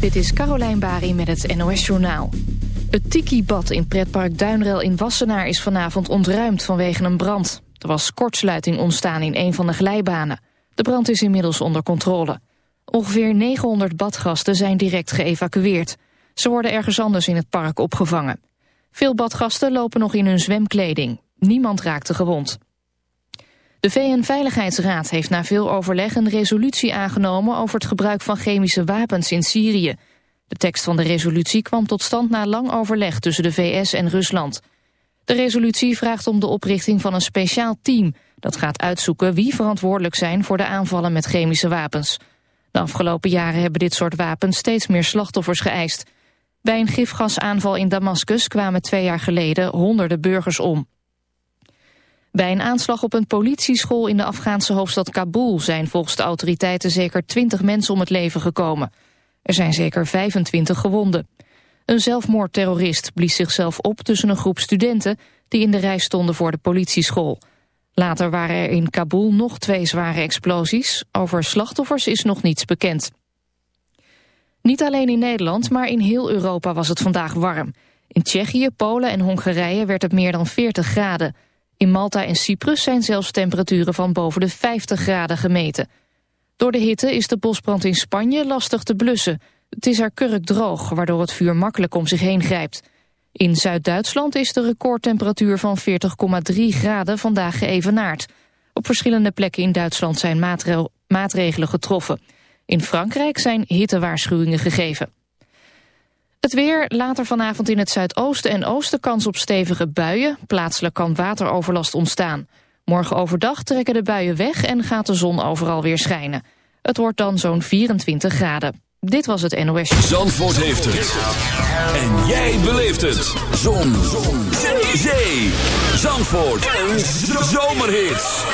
Dit is Carolijn Bari met het NOS Journaal. Het Tiki-bad in pretpark Duinrel in Wassenaar is vanavond ontruimd vanwege een brand. Er was kortsluiting ontstaan in een van de glijbanen. De brand is inmiddels onder controle. Ongeveer 900 badgasten zijn direct geëvacueerd. Ze worden ergens anders in het park opgevangen. Veel badgasten lopen nog in hun zwemkleding. Niemand raakte gewond. De VN-veiligheidsraad heeft na veel overleg een resolutie aangenomen over het gebruik van chemische wapens in Syrië. De tekst van de resolutie kwam tot stand na lang overleg tussen de VS en Rusland. De resolutie vraagt om de oprichting van een speciaal team dat gaat uitzoeken wie verantwoordelijk zijn voor de aanvallen met chemische wapens. De afgelopen jaren hebben dit soort wapens steeds meer slachtoffers geëist. Bij een gifgasaanval in Damascus kwamen twee jaar geleden honderden burgers om. Bij een aanslag op een politieschool in de Afghaanse hoofdstad Kabul zijn volgens de autoriteiten zeker 20 mensen om het leven gekomen. Er zijn zeker 25 gewonden. Een zelfmoordterrorist blies zichzelf op tussen een groep studenten die in de rij stonden voor de politieschool. Later waren er in Kabul nog twee zware explosies. Over slachtoffers is nog niets bekend. Niet alleen in Nederland, maar in heel Europa was het vandaag warm. In Tsjechië, Polen en Hongarije werd het meer dan 40 graden. In Malta en Cyprus zijn zelfs temperaturen van boven de 50 graden gemeten. Door de hitte is de bosbrand in Spanje lastig te blussen. Het is er kurkdroog, waardoor het vuur makkelijk om zich heen grijpt. In Zuid-Duitsland is de recordtemperatuur van 40,3 graden vandaag geëvenaard. Op verschillende plekken in Duitsland zijn maatregelen getroffen. In Frankrijk zijn hittewaarschuwingen gegeven. Het weer, later vanavond in het zuidoosten en oosten kans op stevige buien. Plaatselijk kan wateroverlast ontstaan. Morgen overdag trekken de buien weg en gaat de zon overal weer schijnen. Het wordt dan zo'n 24 graden. Dit was het NOS. Zandvoort heeft het. En jij beleeft het. Zon. zon. Zee. Zandvoort. Een zomerhit.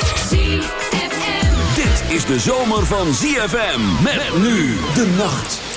Dit is de zomer van ZFM. Met nu de nacht.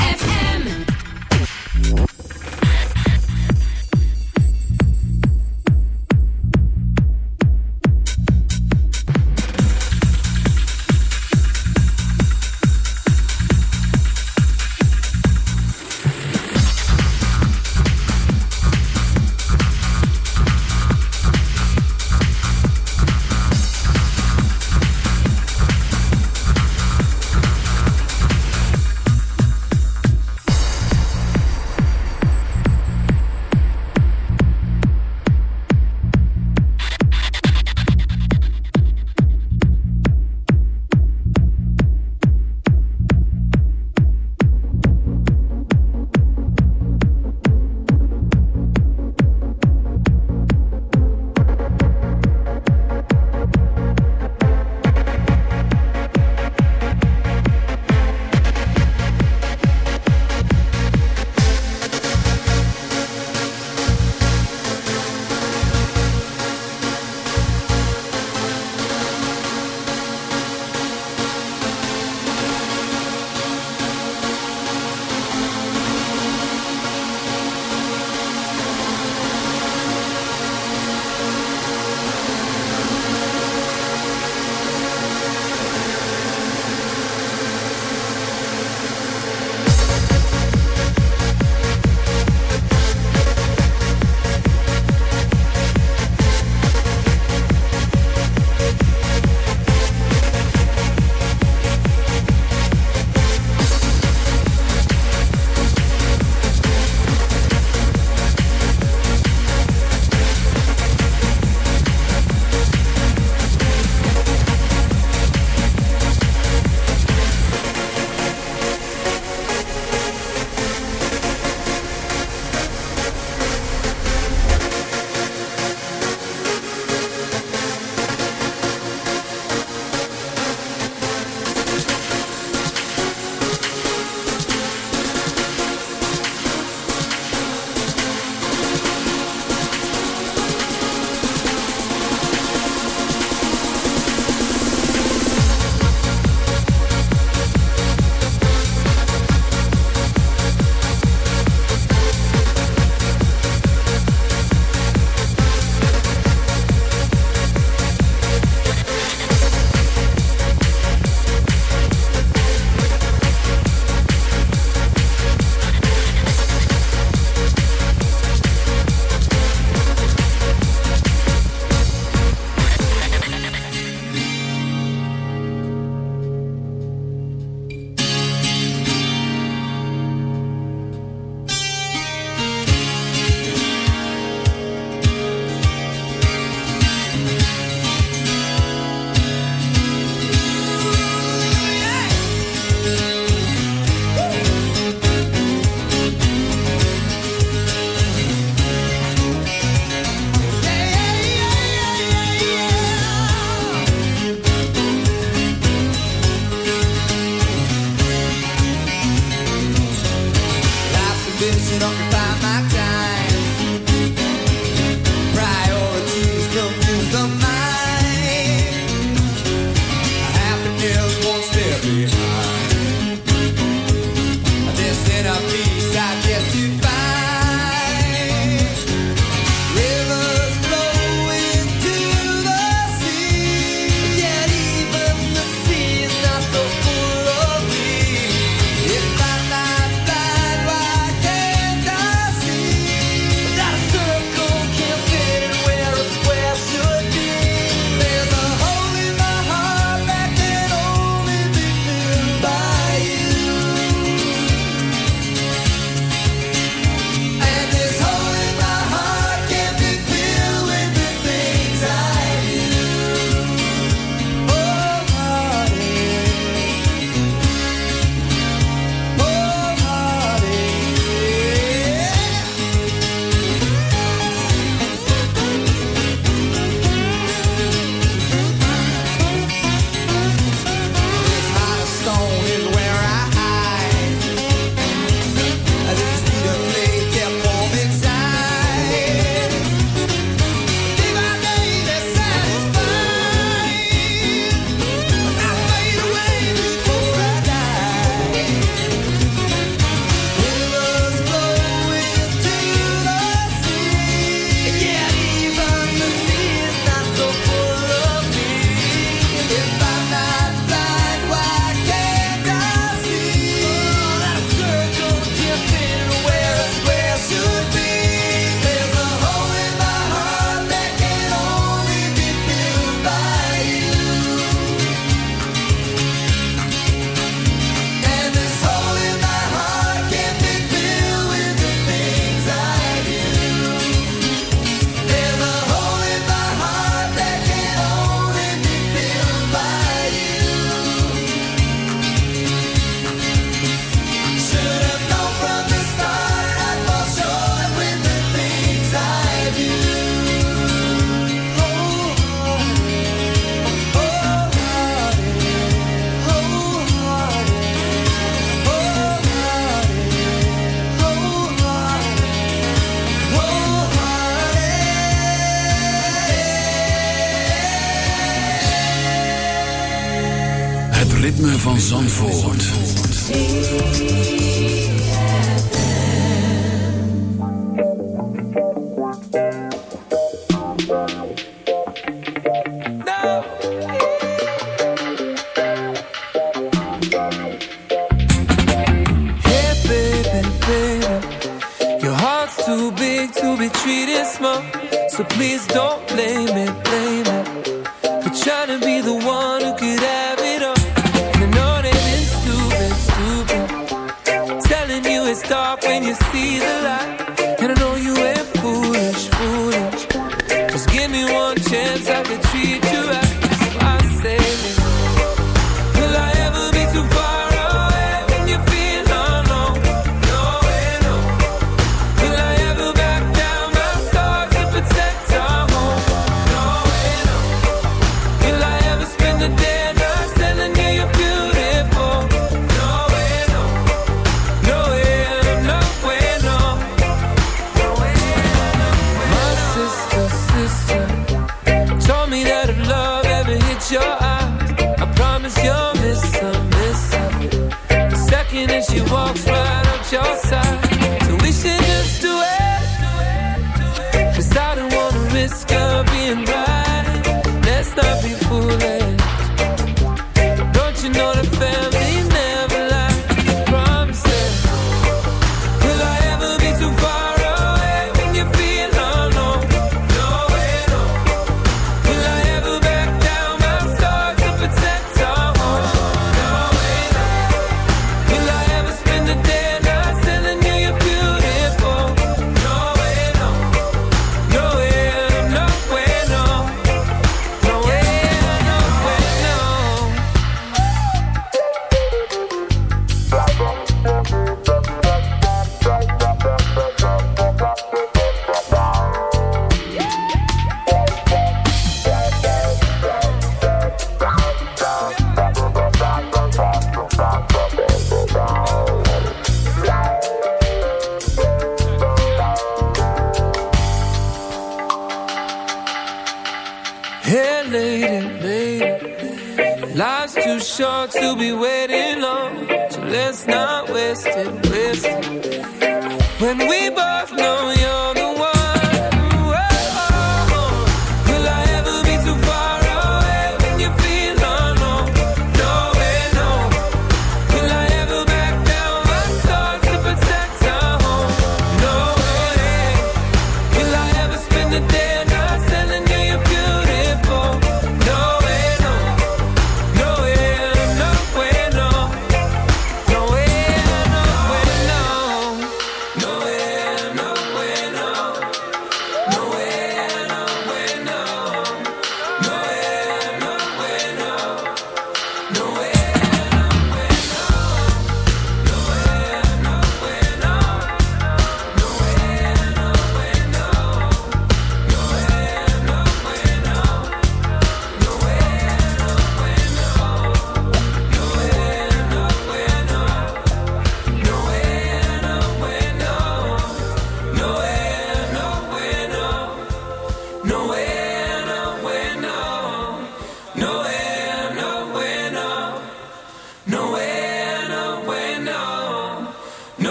Zandvoort.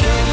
Can